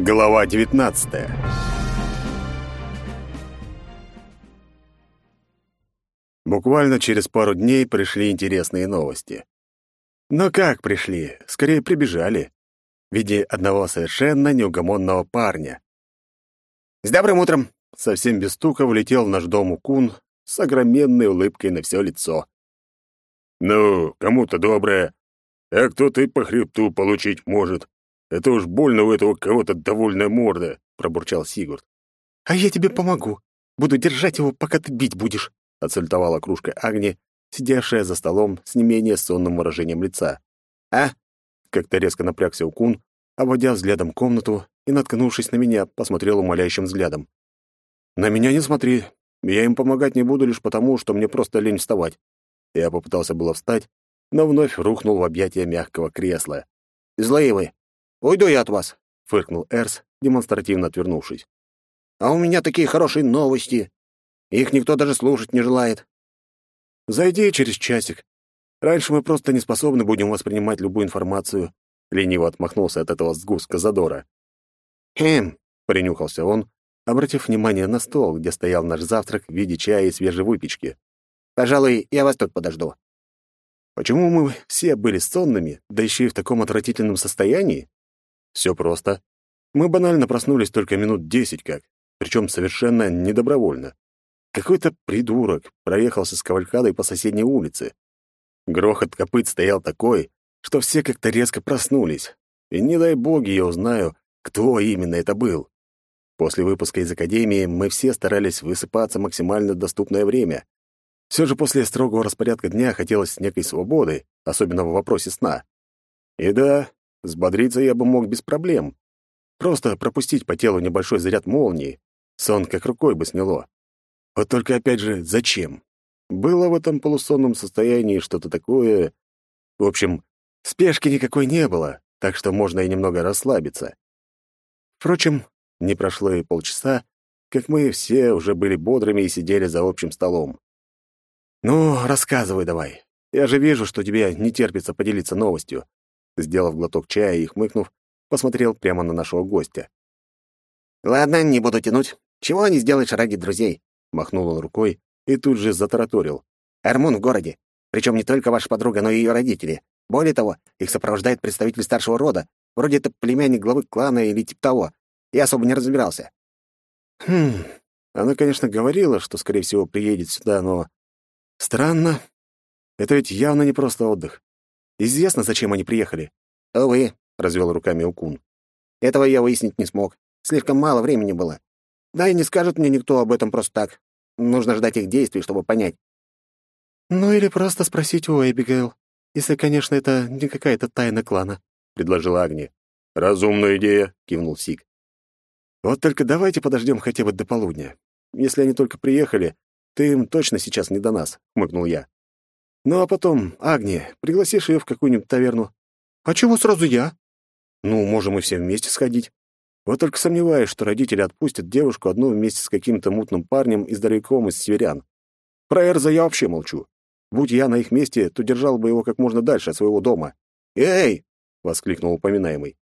Глава 19 Буквально через пару дней пришли интересные новости. Но как пришли? Скорее прибежали. В виде одного совершенно неугомонного парня. «С добрым утром!» Совсем без стука влетел в наш дом Укун с огроменной улыбкой на все лицо. «Ну, кому-то доброе, а кто-то и по хребту получить может. Это уж больно у этого кого-то довольная морда», — пробурчал Сигурд. «А я тебе помогу. Буду держать его, пока ты бить будешь», — отсультовала кружка Агни, сидевшая за столом с не менее сонным выражением лица. «А?» — как-то резко напрягся Укун, обводя взглядом комнату и, наткнувшись на меня, посмотрел умоляющим взглядом. «На меня не смотри. Я им помогать не буду лишь потому, что мне просто лень вставать». Я попытался было встать, но вновь рухнул в объятия мягкого кресла. «Злые вы! Уйду я от вас!» — фыркнул Эрс, демонстративно отвернувшись. «А у меня такие хорошие новости! Их никто даже слушать не желает!» «Зайди через часик. Раньше мы просто не способны будем воспринимать любую информацию», — лениво отмахнулся от этого сгустка задора. «Хм!» — принюхался он, обратив внимание на стол, где стоял наш завтрак в виде чая и свежей выпечки. «Пожалуй, я вас тут подожду». Почему мы все были сонными, да еще и в таком отвратительном состоянии? Все просто. Мы банально проснулись только минут десять как, причем совершенно недобровольно. Какой-то придурок проехался с кавалькадой по соседней улице. Грохот копыт стоял такой, что все как-то резко проснулись. И не дай боги я узнаю, кто именно это был. После выпуска из академии мы все старались высыпаться максимально доступное время. Все же после строгого распорядка дня хотелось некой свободы, особенно в вопросе сна. И да, взбодриться я бы мог без проблем. Просто пропустить по телу небольшой заряд молнии. Сон как рукой бы сняло. Вот только опять же, зачем? Было в этом полусонном состоянии что-то такое... В общем, спешки никакой не было, так что можно и немного расслабиться. Впрочем, не прошло и полчаса, как мы все уже были бодрыми и сидели за общим столом. «Ну, рассказывай давай. Я же вижу, что тебе не терпится поделиться новостью». Сделав глоток чая и хмыкнув, посмотрел прямо на нашего гостя. «Ладно, не буду тянуть. Чего не сделаешь ради друзей?» Махнул он рукой и тут же затараторил. «Армун в городе. Причем не только ваша подруга, но и ее родители. Более того, их сопровождает представитель старшего рода. Вроде это племянник главы клана или типа того. Я особо не разбирался. Хм, она, конечно, говорила, что, скорее всего, приедет сюда, но... Странно. Это ведь явно не просто отдых. Известно, зачем они приехали. «Увы», — развел руками Укун. «Этого я выяснить не смог. Слишком мало времени было. Да и не скажет мне никто об этом просто так. Нужно ждать их действий, чтобы понять». «Ну или просто спросить у Эбигейл, если, конечно, это не какая-то тайна клана», — предложила Агни. «Разумная идея», — кивнул Сик. Вот только давайте подождем хотя бы до полудня. Если они только приехали, то им точно сейчас не до нас, хмыкнул я. Ну а потом, Агни, пригласишь ее в какую-нибудь таверну. А чего сразу я? Ну, можем и все вместе сходить. Вот только сомневаюсь, что родители отпустят девушку одну вместе с каким-то мутным парнем и здоровяком из северян. Про Эрза я вообще молчу. Будь я на их месте, то держал бы его как можно дальше от своего дома. «Эй!» — воскликнул упоминаемый.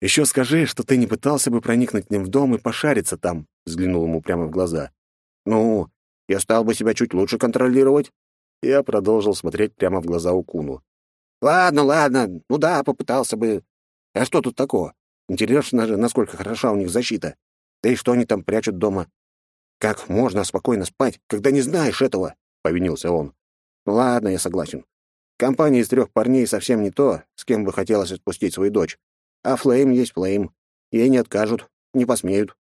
Еще скажи, что ты не пытался бы проникнуть к ним в дом и пошариться там, взглянул ему прямо в глаза. Ну, я стал бы себя чуть лучше контролировать. Я продолжил смотреть прямо в глаза Укуну. Ладно, ладно, ну да, попытался бы. А что тут такого? Интересно же, насколько хороша у них защита. Да и что они там прячут дома? Как можно спокойно спать, когда не знаешь этого? Повинился он. Ладно, я согласен. Компания из трех парней совсем не то, с кем бы хотелось отпустить свою дочь. А Флейм есть Флейм. Ей не откажут, не посмеют.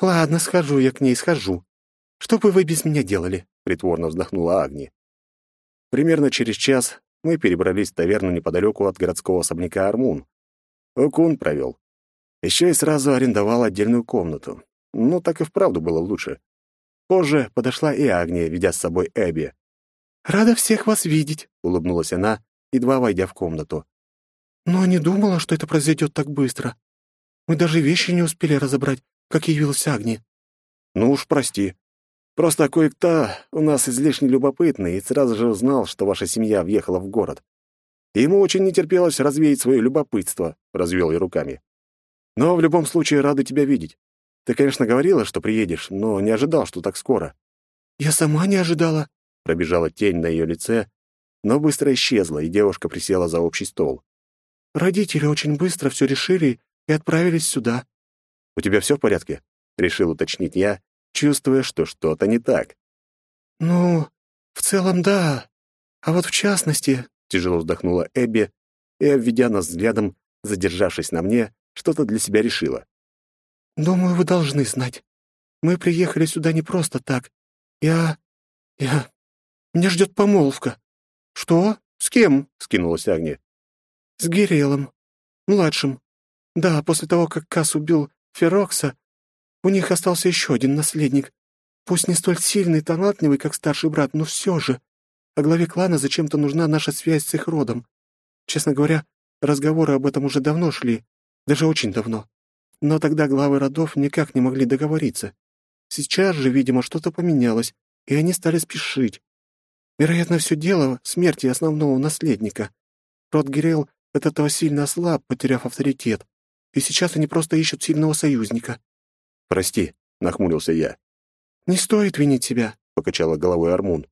«Ладно, схожу я к ней, схожу. Что бы вы без меня делали?» — притворно вздохнула Агни. Примерно через час мы перебрались в таверну неподалеку от городского особняка Армун. Окун провел. Еще и сразу арендовал отдельную комнату. Ну, так и вправду было лучше. Позже подошла и Агния, ведя с собой Эбби. «Рада всех вас видеть», — улыбнулась она, едва войдя в комнату. Но не думала, что это произойдет так быстро. Мы даже вещи не успели разобрать, как явился Агни. Ну уж прости. Просто кое-кто у нас излишне любопытный и сразу же узнал, что ваша семья въехала в город. ему очень не терпелось развеять свое любопытство, развел я руками. Но в любом случае рады тебя видеть. Ты, конечно, говорила, что приедешь, но не ожидал, что так скоро». «Я сама не ожидала», — пробежала тень на ее лице, но быстро исчезла, и девушка присела за общий стол. «Родители очень быстро все решили и отправились сюда». «У тебя все в порядке?» — решил уточнить я, чувствуя, что что-то не так. «Ну, в целом, да. А вот в частности...» — тяжело вздохнула Эбби и, обведя нас взглядом, задержавшись на мне, что-то для себя решила. «Думаю, вы должны знать. Мы приехали сюда не просто так. Я... я... Меня ждет помолвка». «Что? С кем?» — скинулась Агния. «С Гирелом. Младшим. Да, после того, как Кас убил Ферокса, у них остался еще один наследник. Пусть не столь сильный и талантливый, как старший брат, но все же. А главе клана зачем-то нужна наша связь с их родом. Честно говоря, разговоры об этом уже давно шли, даже очень давно. Но тогда главы родов никак не могли договориться. Сейчас же, видимо, что-то поменялось, и они стали спешить. Вероятно, все дело в смерти основного наследника. Род Гирел от этого сильно ослаб, потеряв авторитет. И сейчас они просто ищут сильного союзника. «Прости», — нахмурился я. «Не стоит винить себя», — покачала головой Армун.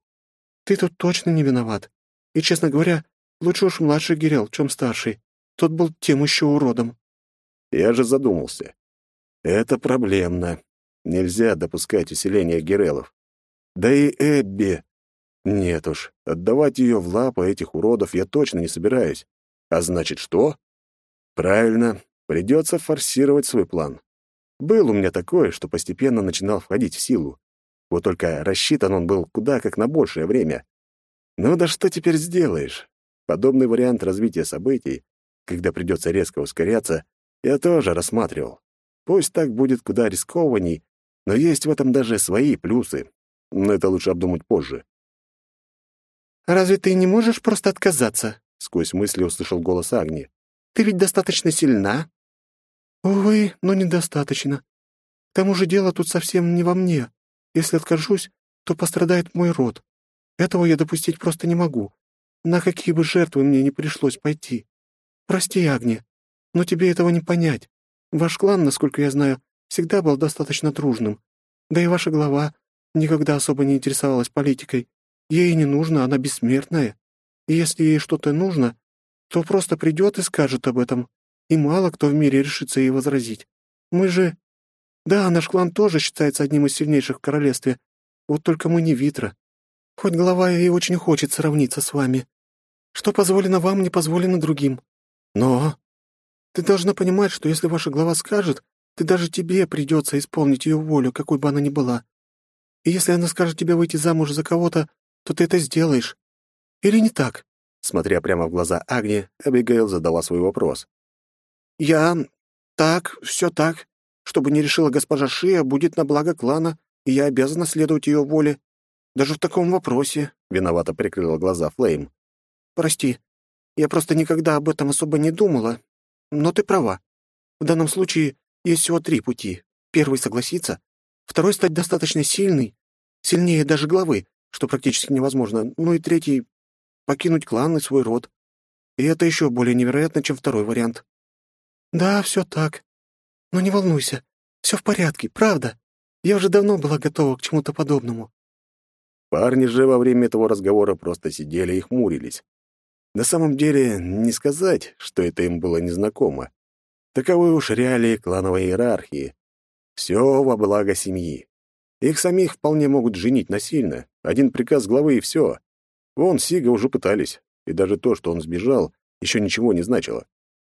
«Ты тут точно не виноват. И, честно говоря, лучше уж младший Гирел, чем старший. Тот был тем еще уродом». Я же задумался. Это проблемно. Нельзя допускать усиления Гирелов. Да и Эбби. Нет уж, отдавать ее в лапы этих уродов я точно не собираюсь. А значит, что? Правильно, придется форсировать свой план. Был у меня такое, что постепенно начинал входить в силу. Вот только рассчитан он был куда как на большее время. Ну да что теперь сделаешь? Подобный вариант развития событий, когда придется резко ускоряться, я тоже рассматривал. Пусть так будет куда рискованней, но есть в этом даже свои плюсы. Но это лучше обдумать позже. «Разве ты не можешь просто отказаться?» — сквозь мысли услышал голос Агни. «Ты ведь достаточно сильна». «Увы, но недостаточно. К тому же дело тут совсем не во мне. Если откажусь, то пострадает мой род. Этого я допустить просто не могу. На какие бы жертвы мне не пришлось пойти. Прости, Агни, но тебе этого не понять. Ваш клан, насколько я знаю, всегда был достаточно дружным. Да и ваша глава никогда особо не интересовалась политикой. Ей не нужно, она бессмертная. И если ей что-то нужно, то просто придет и скажет об этом и мало кто в мире решится ей возразить. Мы же... Да, наш клан тоже считается одним из сильнейших в королевстве, вот только мы не Витра. Хоть глава и очень хочет сравниться с вами. Что позволено вам, не позволено другим. Но ты должна понимать, что если ваша глава скажет, ты даже тебе придется исполнить ее волю, какой бы она ни была. И если она скажет тебе выйти замуж за кого-то, то ты это сделаешь. Или не так?» Смотря прямо в глаза Агни, Абигейл задала свой вопрос. «Я... так, все так. Чтобы не решила госпожа Шия, будет на благо клана, и я обязана следовать ее воле. Даже в таком вопросе», — виновато прикрыла глаза Флейм. «Прости, я просто никогда об этом особо не думала. Но ты права. В данном случае есть всего три пути. Первый — согласиться, второй — стать достаточно сильный, сильнее даже главы, что практически невозможно, ну и третий — покинуть клан и свой род. И это еще более невероятно, чем второй вариант. «Да, все так. Но не волнуйся, все в порядке, правда. Я уже давно была готова к чему-то подобному». Парни же во время этого разговора просто сидели и хмурились. На самом деле, не сказать, что это им было незнакомо. Таковы уж реалии клановой иерархии. Все во благо семьи. Их самих вполне могут женить насильно. Один приказ главы и все. Вон Сига уже пытались. И даже то, что он сбежал, еще ничего не значило.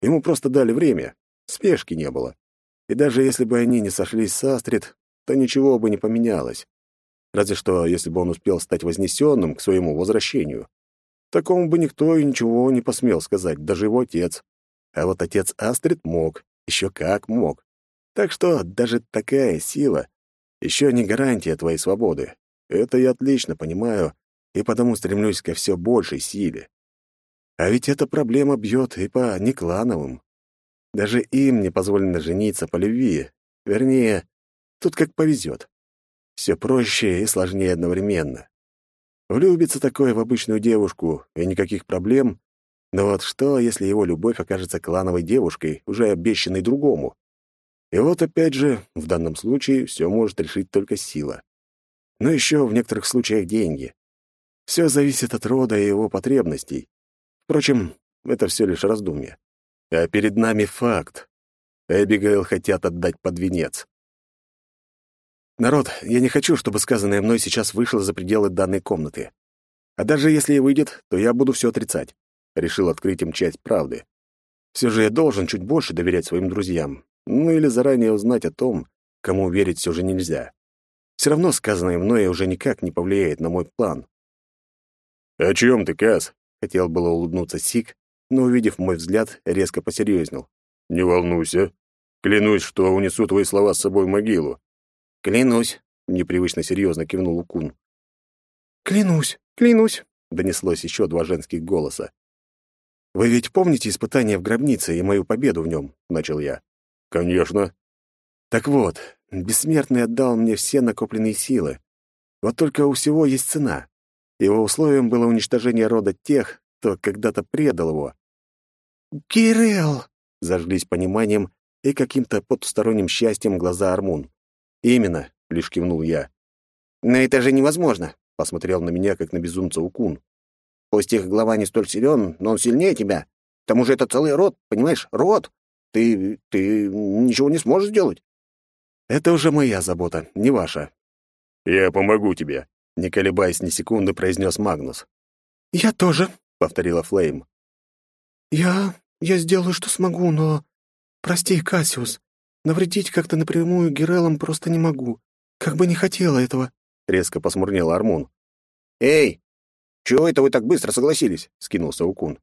Ему просто дали время. Спешки не было. И даже если бы они не сошлись с Астрид, то ничего бы не поменялось. Разве что, если бы он успел стать вознесенным к своему возвращению. Такому бы никто и ничего не посмел сказать, даже его отец. А вот отец Астрид мог, еще как мог. Так что даже такая сила еще не гарантия твоей свободы. Это я отлично понимаю, и потому стремлюсь ко все большей силе. А ведь эта проблема бьет и по неклановым. Даже им не позволено жениться по любви. Вернее, тут как повезет. Все проще и сложнее одновременно. Влюбится такое в обычную девушку, и никаких проблем. Но вот что, если его любовь окажется клановой девушкой, уже обещанной другому? И вот опять же, в данном случае все может решить только сила. Но еще в некоторых случаях деньги. Все зависит от рода и его потребностей. Впрочем, это все лишь раздумье. А перед нами факт. Эбигейл хотят отдать под венец. Народ, я не хочу, чтобы сказанное мной сейчас вышло за пределы данной комнаты. А даже если и выйдет, то я буду все отрицать. Решил открыть им часть правды. Все же я должен чуть больше доверять своим друзьям. Ну или заранее узнать о том, кому верить все же нельзя. Все равно сказанное мной уже никак не повлияет на мой план. «О чем ты, Каз?» — хотел было улыбнуться Сик, но, увидев мой взгляд, резко посерьезнел. «Не волнуйся. Клянусь, что унесу твои слова с собой в могилу». «Клянусь», — непривычно серьезно кивнул Укун. «Клянусь, клянусь», — донеслось еще два женских голоса. «Вы ведь помните испытание в гробнице и мою победу в нем?» — начал я. «Конечно». «Так вот, бессмертный отдал мне все накопленные силы. Вот только у всего есть цена. Его условием было уничтожение рода тех, кто когда-то предал его». «Кирилл!» — зажглись пониманием и каким-то потусторонним счастьем глаза Армун. «Именно», — лишь кивнул я. «Но это же невозможно», — посмотрел на меня, как на безумца Укун. Пусть их глава не столь силен, но он сильнее тебя. К тому же это целый род, понимаешь? Род. Ты... ты ничего не сможешь сделать. Это уже моя забота, не ваша. Я помогу тебе, не колебаясь ни секунды, произнес Магнус. Я тоже, повторила Флейм. Я... я сделаю, что смогу, но... Прости, Кассиус, навредить как-то напрямую Герелам просто не могу. Как бы не хотела этого. Резко посмурнел Армун. «Эй, «Чего это вы так быстро согласились?» — скинулся Укун.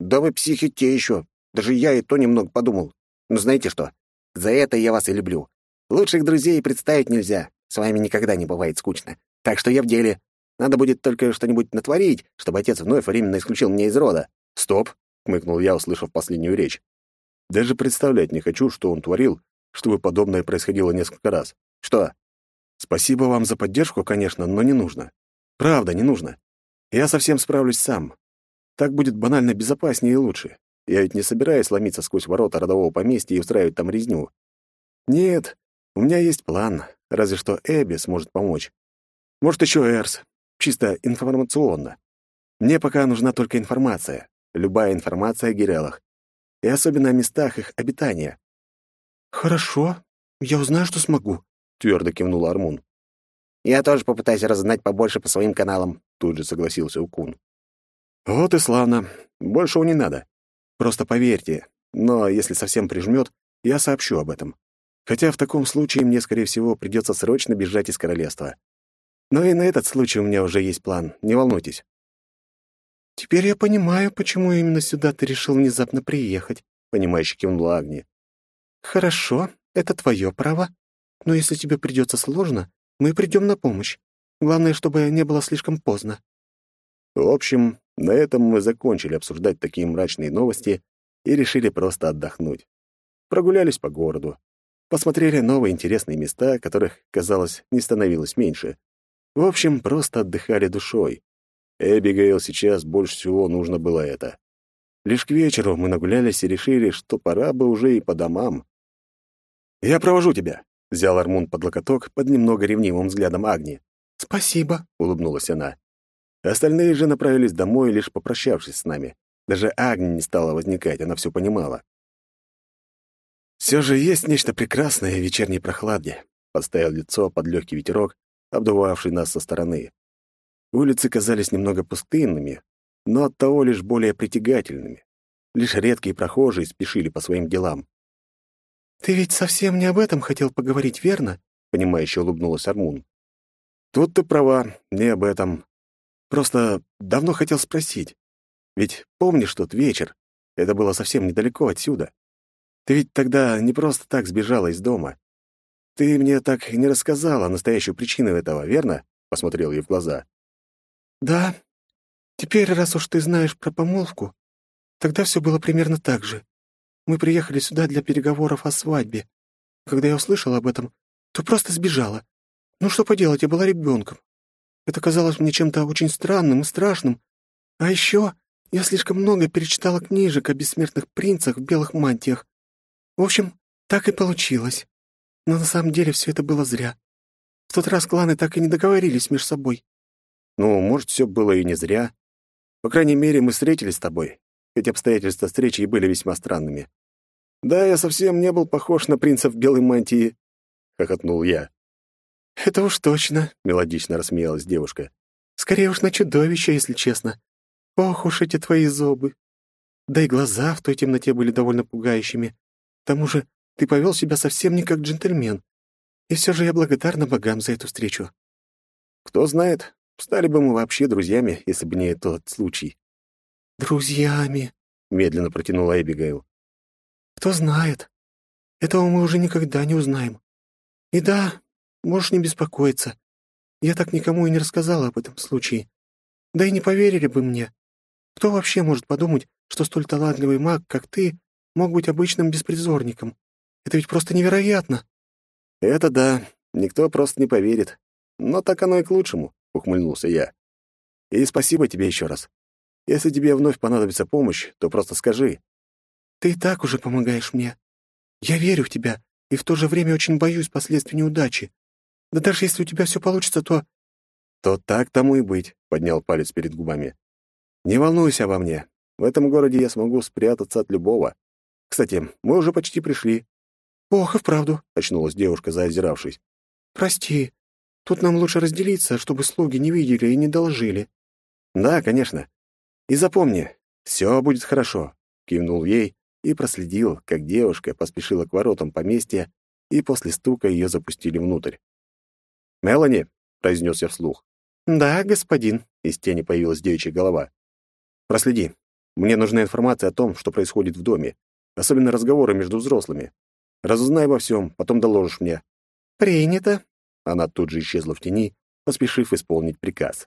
«Да вы психи те еще. Даже я и то немного подумал. Но знаете что? За это я вас и люблю. Лучших друзей представить нельзя. С вами никогда не бывает скучно. Так что я в деле. Надо будет только что-нибудь натворить, чтобы отец вновь временно исключил меня из рода». «Стоп!» — хмыкнул я, услышав последнюю речь. «Даже представлять не хочу, что он творил, чтобы подобное происходило несколько раз. Что? Спасибо вам за поддержку, конечно, но не нужно. Правда, не нужно. Я совсем справлюсь сам. Так будет банально безопаснее и лучше. Я ведь не собираюсь ломиться сквозь ворота родового поместья и устраивать там резню. Нет, у меня есть план, разве что Эбби сможет помочь. Может, еще Эрс. Чисто информационно. Мне пока нужна только информация. Любая информация о Гирелах. И особенно о местах их обитания. «Хорошо. Я узнаю, что смогу», — твердо кивнул Армун. «Я тоже попытаюсь разузнать побольше по своим каналам», — тут же согласился Укун. «Вот и славно. Большего не надо. Просто поверьте. Но если совсем прижмет, я сообщу об этом. Хотя в таком случае мне, скорее всего, придется срочно бежать из королевства. Но и на этот случай у меня уже есть план. Не волнуйтесь». «Теперь я понимаю, почему именно сюда ты решил внезапно приехать», — понимающе кивнула Агния. «Хорошо, это твое право. Но если тебе придется сложно, мы придем на помощь. Главное, чтобы не было слишком поздно». В общем, на этом мы закончили обсуждать такие мрачные новости и решили просто отдохнуть. Прогулялись по городу, посмотрели новые интересные места, которых, казалось, не становилось меньше. В общем, просто отдыхали душой. Эбигейл сейчас больше всего нужно было это. Лишь к вечеру мы нагулялись и решили, что пора бы уже и по домам. «Я провожу тебя», Взял Армун под локоток под немного ревнивым взглядом Агни. «Спасибо», — улыбнулась она. Остальные же направились домой, лишь попрощавшись с нами. Даже Агни не стала возникать, она все понимала. «Все же есть нечто прекрасное в вечерней прохладе», — подставил лицо под легкий ветерок, обдувавший нас со стороны. Улицы казались немного пустынными, но оттого лишь более притягательными. Лишь редкие прохожие спешили по своим делам. «Ты ведь совсем не об этом хотел поговорить, верно?» — понимающе улыбнулась Армун. «Тут ты права, не об этом. Просто давно хотел спросить. Ведь помнишь тот вечер? Это было совсем недалеко отсюда. Ты ведь тогда не просто так сбежала из дома. Ты мне так не рассказала настоящую причину этого, верно?» — посмотрел ей в глаза. «Да. Теперь, раз уж ты знаешь про помолвку, тогда все было примерно так же. Мы приехали сюда для переговоров о свадьбе. Когда я услышала об этом, то просто сбежала. Ну что поделать, я была ребенком. Это казалось мне чем-то очень странным и страшным. А еще я слишком много перечитала книжек о бессмертных принцах в белых мантиях. В общем, Так и получилось. Но на самом деле все это было зря. В тот раз кланы так и не договорились между собой. Ну, может, все было и не зря. По крайней мере, мы встретились с тобой, хоть обстоятельства встречи и были весьма странными. Да, я совсем не был похож на принца в белой мантии, — хохотнул я. «Это уж точно», — мелодично рассмеялась девушка. «Скорее уж на чудовище, если честно. Ох уж эти твои зубы. Да и глаза в той темноте были довольно пугающими. К тому же ты повел себя совсем не как джентльмен. И все же я благодарна богам за эту встречу». «Кто знает, стали бы мы вообще друзьями, если бы не тот случай». «Друзьями», — медленно протянула Эбигейл. «Кто знает. Этого мы уже никогда не узнаем. И да, можешь не беспокоиться. Я так никому и не рассказала об этом случае. Да и не поверили бы мне. Кто вообще может подумать, что столь талантливый маг, как ты, мог быть обычным беспризорником? Это ведь просто невероятно!» «Это да, никто просто не поверит. Но так оно и к лучшему», — ухмыльнулся я. «И спасибо тебе еще раз. Если тебе вновь понадобится помощь, то просто скажи». «Ты и так уже помогаешь мне. Я верю в тебя и в то же время очень боюсь последствий неудачи. Да даже если у тебя все получится, то...» «То так тому и быть», — поднял палец перед губами. «Не волнуйся обо мне. В этом городе я смогу спрятаться от любого. Кстати, мы уже почти пришли». «Ох, и вправду», — очнулась девушка, заозиравшись. «Прости. Тут нам лучше разделиться, чтобы слуги не видели и не доложили». «Да, конечно. И запомни, все будет хорошо», — кивнул ей и проследил, как девушка поспешила к воротам поместья, и после стука ее запустили внутрь. «Мелани», — произнес я вслух. «Да, господин», — из тени появилась девичья голова. «Проследи. Мне нужна информация о том, что происходит в доме, особенно разговоры между взрослыми. Разузнай обо всем, потом доложишь мне». «Принято». Она тут же исчезла в тени, поспешив исполнить приказ.